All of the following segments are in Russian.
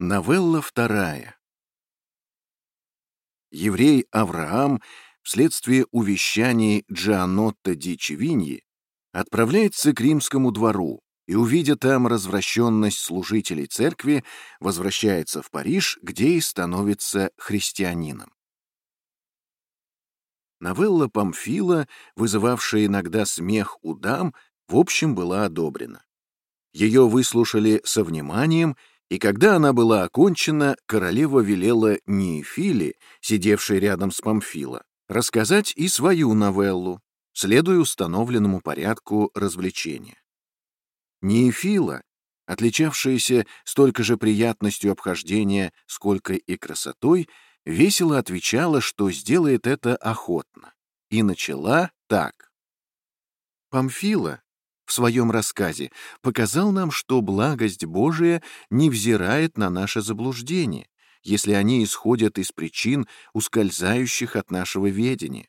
Новелла вторая. Еврей Авраам вследствие увещаний Джианотто ди Чевиньи отправляется к римскому двору и, увидя там развращенность служителей церкви, возвращается в Париж, где и становится христианином. Новелла Памфила, вызывавшая иногда смех у дам, в общем была одобрена. Ее выслушали со вниманием и когда она была окончена, королева велела Неефиле, сидевшей рядом с Памфила, рассказать и свою новеллу, следуя установленному порядку развлечения. Неефила, отличавшаяся столько же приятностью обхождения, сколько и красотой, весело отвечала, что сделает это охотно, и начала так. Памфила, в своем рассказе показал нам, что благость Божия не взирает на наше заблуждение, если они исходят из причин, ускользающих от нашего ведения.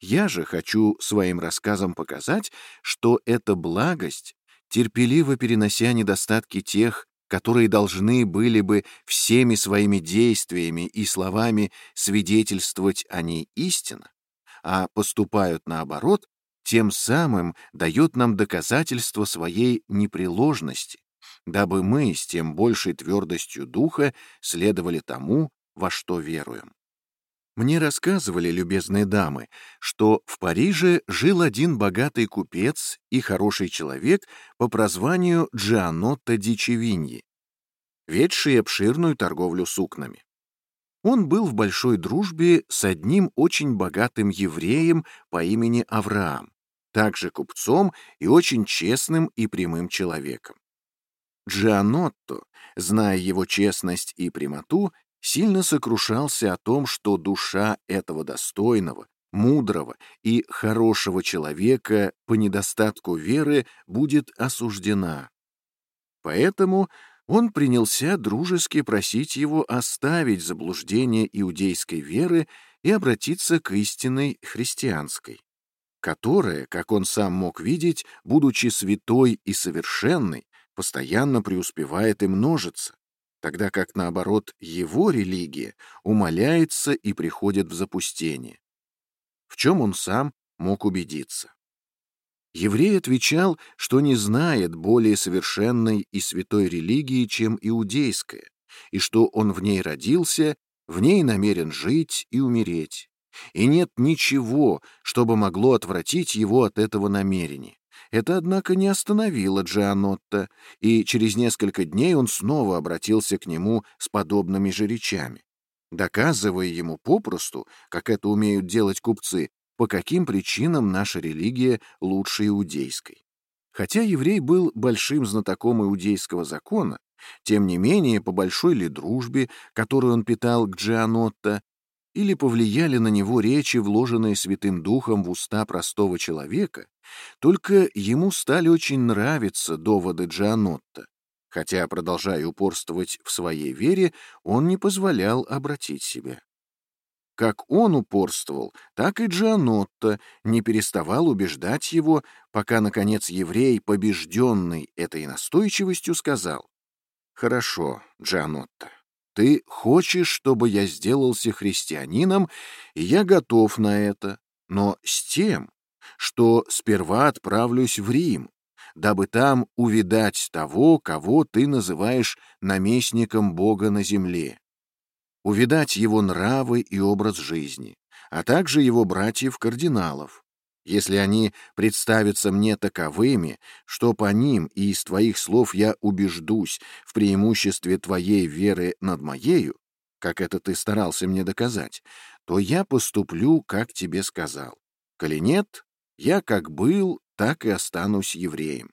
Я же хочу своим рассказом показать, что эта благость, терпеливо перенося недостатки тех, которые должны были бы всеми своими действиями и словами свидетельствовать о ней истинно, а поступают наоборот, тем самым дает нам доказательство своей непреложности, дабы мы с тем большей твердостью духа следовали тому, во что веруем. Мне рассказывали, любезные дамы, что в Париже жил один богатый купец и хороший человек по прозванию Джианотто ди Чевиньи, ведший обширную торговлю сукнами. Он был в большой дружбе с одним очень богатым евреем по имени Авраам, также купцом и очень честным и прямым человеком. Джианотто, зная его честность и прямоту, сильно сокрушался о том, что душа этого достойного, мудрого и хорошего человека по недостатку веры будет осуждена. Поэтому он принялся дружески просить его оставить заблуждение иудейской веры и обратиться к истинной христианской, которая, как он сам мог видеть, будучи святой и совершенной, постоянно преуспевает и множится, тогда как, наоборот, его религия умаляется и приходит в запустение. В чем он сам мог убедиться. Еврей отвечал, что не знает более совершенной и святой религии, чем иудейская, и что он в ней родился, в ней намерен жить и умереть. И нет ничего, чтобы могло отвратить его от этого намерения. Это, однако, не остановило Джианотта, и через несколько дней он снова обратился к нему с подобными же речами, доказывая ему попросту, как это умеют делать купцы, по каким причинам наша религия лучше иудейской. Хотя еврей был большим знатоком иудейского закона, тем не менее, по большой ли дружбе, которую он питал к Джианотто, или повлияли на него речи, вложенные Святым Духом в уста простого человека, только ему стали очень нравиться доводы Джианотто, хотя, продолжая упорствовать в своей вере, он не позволял обратить себя. Как он упорствовал, так и Джианотто не переставал убеждать его, пока, наконец, еврей, побежденный этой настойчивостью, сказал, «Хорошо, Джианотто, ты хочешь, чтобы я сделался христианином, и я готов на это, но с тем, что сперва отправлюсь в Рим, дабы там увидать того, кого ты называешь наместником Бога на земле, увидать его нравы и образ жизни, а также его братьев-кардиналов, если они представятся мне таковыми, что по ним и из твоих слов я убеждусь в преимуществе твоей веры над моею, как это ты старался мне доказать, то я поступлю, как тебе сказал. Коли нет, я как был, так и останусь евреем.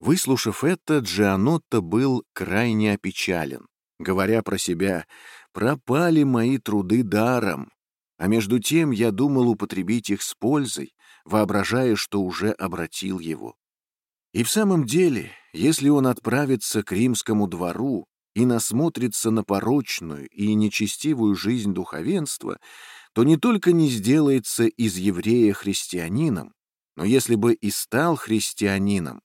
Выслушав это, Джианотто был крайне опечален, говоря про себя «пропали мои труды даром, а между тем я думал употребить их с пользой, воображая, что уже обратил его. И в самом деле, если он отправится к римскому двору и насмотрится на порочную и нечестивую жизнь духовенства, то не только не сделается из еврея христианином, но если бы и стал христианином,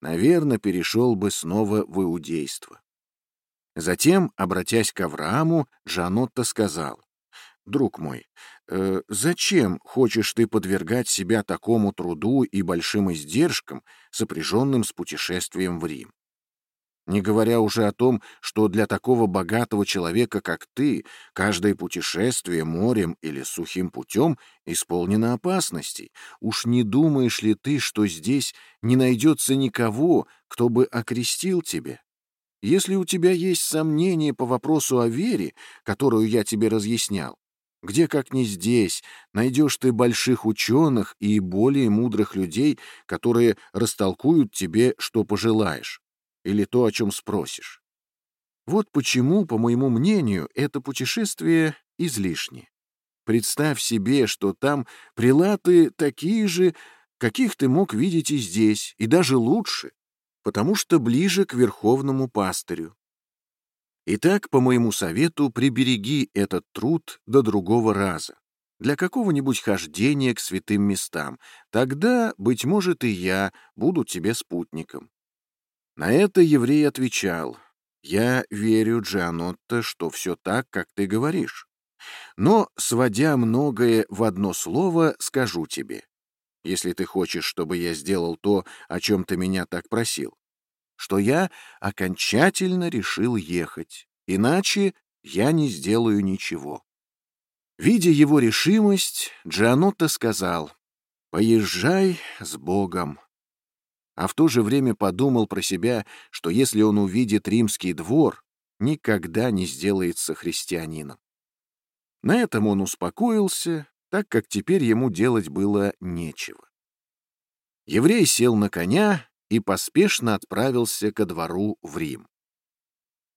наверное, перешел бы снова в иудейство. Затем, обратясь к Аврааму, Джанотта сказал, «Друг мой, э, зачем хочешь ты подвергать себя такому труду и большим издержкам, сопряженным с путешествием в Рим? Не говоря уже о том, что для такого богатого человека, как ты, каждое путешествие морем или сухим путем исполнено опасностей. Уж не думаешь ли ты, что здесь не найдется никого, кто бы окрестил тебя? Если у тебя есть сомнения по вопросу о вере, которую я тебе разъяснял, где, как не здесь, найдешь ты больших ученых и более мудрых людей, которые растолкуют тебе, что пожелаешь, или то, о чем спросишь. Вот почему, по моему мнению, это путешествие излишне. Представь себе, что там прилаты такие же, каких ты мог видеть и здесь, и даже лучше, потому что ближе к верховному пастырю. Итак, по моему совету, прибереги этот труд до другого раза, для какого-нибудь хождения к святым местам. Тогда, быть может, и я буду тебе спутником. На это еврей отвечал, «Я верю, Джианотто, что все так, как ты говоришь. Но, сводя многое в одно слово, скажу тебе, если ты хочешь, чтобы я сделал то, о чем ты меня так просил, что я окончательно решил ехать, иначе я не сделаю ничего. Видя его решимость, Джианотто сказал, «Поезжай с Богом». А в то же время подумал про себя, что если он увидит римский двор, никогда не сделается христианином. На этом он успокоился, так как теперь ему делать было нечего. Еврей сел на коня и поспешно отправился ко двору в Рим.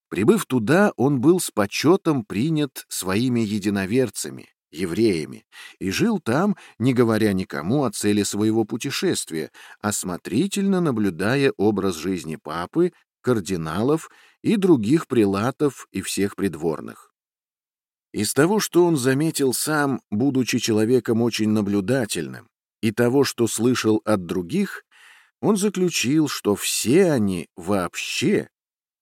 Прибыв туда, он был с почетом принят своими единоверцами, евреями, и жил там, не говоря никому о цели своего путешествия, осмотрительно наблюдая образ жизни папы, кардиналов и других прилатов и всех придворных. Из того, что он заметил сам, будучи человеком очень наблюдательным, и того, что слышал от других, он заключил, что все они вообще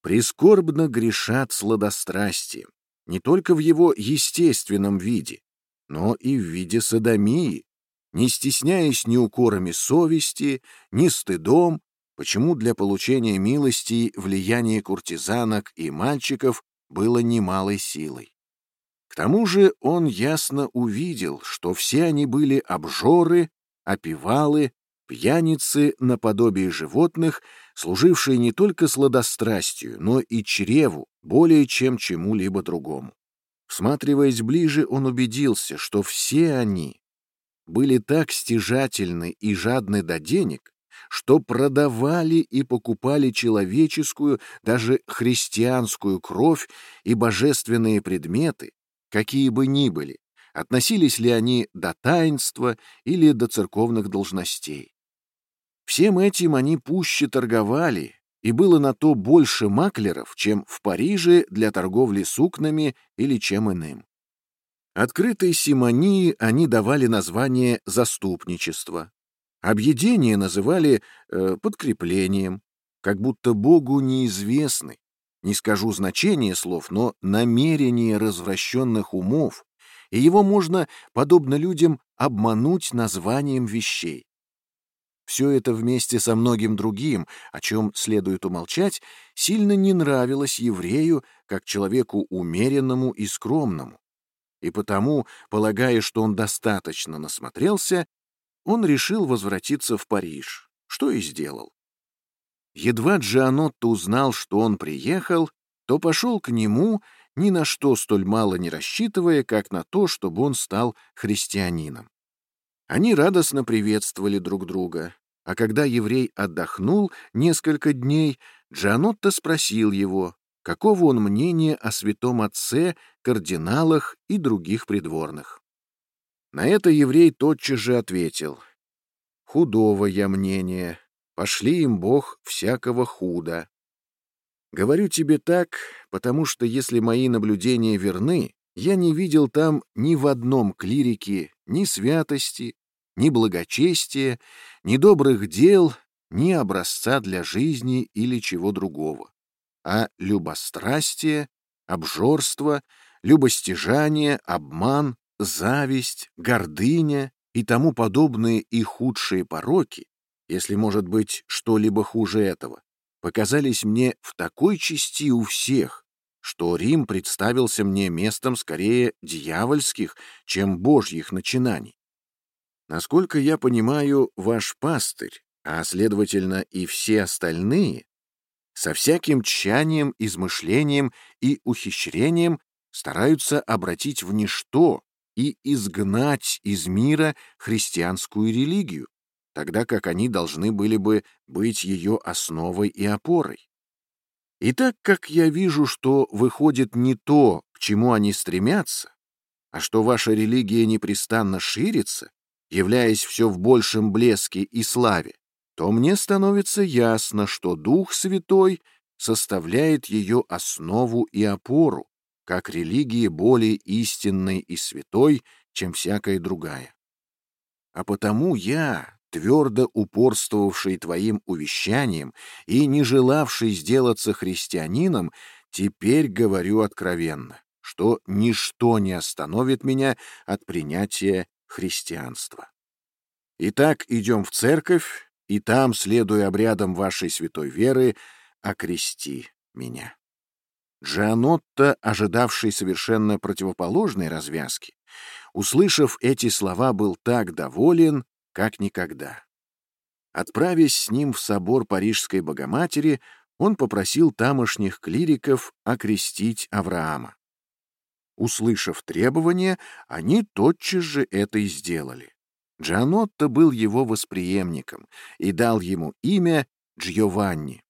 прискорбно грешат сладострастием, не только в его естественном виде, но и в виде садомии, не стесняясь ни укорами совести, ни стыдом, почему для получения милости влияние куртизанок и мальчиков было немалой силой. К тому же он ясно увидел, что все они были обжоры, опивалы, пьяницы наподобие животных, служившие не только сладострастию, но и чреву более чем чему-либо другому. Всматриваясь ближе, он убедился, что все они были так стяжательны и жадны до денег, что продавали и покупали человеческую, даже христианскую кровь и божественные предметы, какие бы ни были, относились ли они до таинства или до церковных должностей. Всем этим они пуще торговали, и было на то больше маклеров, чем в Париже для торговли сукнами или чем иным. Открытой симонии они давали название «заступничество». Объедение называли э, подкреплением, как будто Богу неизвестны, не скажу значение слов, но намерение развращенных умов, и его можно, подобно людям, обмануть названием вещей. Все это вместе со многим другим, о чем следует умолчать, сильно не нравилось еврею как человеку умеренному и скромному. И потому, полагая, что он достаточно насмотрелся, он решил возвратиться в Париж, что и сделал. Едва Джианотто узнал, что он приехал, то пошел к нему, ни на что столь мало не рассчитывая, как на то, чтобы он стал христианином. Они радостно приветствовали друг друга, а когда еврей отдохнул несколько дней, Джианотто спросил его, какого он мнения о святом отце, кардиналах и других придворных. На это еврей тотчас же ответил, «Худого я мнения, Пошли им Бог всякого худа. Говорю тебе так, потому что если мои наблюдения верны, я не видел там ни в одном клирике ни святости, ни благочестия, ни добрых дел, ни образца для жизни или чего другого. а любострастие, обжорство, любостяжание, обман, зависть, гордыня и тому подобные и худшие пороки, если может быть что-либо хуже этого, показались мне в такой части у всех, что Рим представился мне местом скорее дьявольских, чем божьих начинаний. Насколько я понимаю, ваш пастырь, а, следовательно, и все остальные, со всяким тщанием, измышлением и ухищрением стараются обратить в ничто и изгнать из мира христианскую религию, тогда как они должны были бы быть ее основой и опорой. И так как я вижу, что выходит не то, к чему они стремятся, а что ваша религия непрестанно ширится, являясь все в большем блеске и славе, то мне становится ясно, что Дух Святой составляет ее основу и опору, как религии более истинной и святой, чем всякая другая. А потому я, твердо упорствовавший твоим увещанием и не желавший сделаться христианином, теперь говорю откровенно, что ничто не остановит меня от принятия христианства. Итак, идем в церковь, и там, следуя обрядам вашей святой веры, окрести меня. Джанотто, ожидавший совершенно противоположной развязки, услышав эти слова, был так доволен, как никогда. Отправясь с ним в собор Парижской Богоматери, он попросил тамошних клириков окрестить Авраама. Услышав требование, они тотчас же это и сделали. Джанотто был его восприемником и дал ему имя Джованни.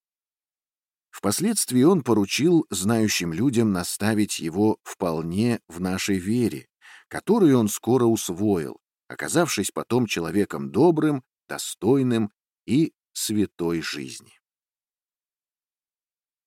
Впоследствии он поручил знающим людям наставить его вполне в нашей вере, которую он скоро усвоил, оказавшись потом человеком добрым, достойным и святой жизни.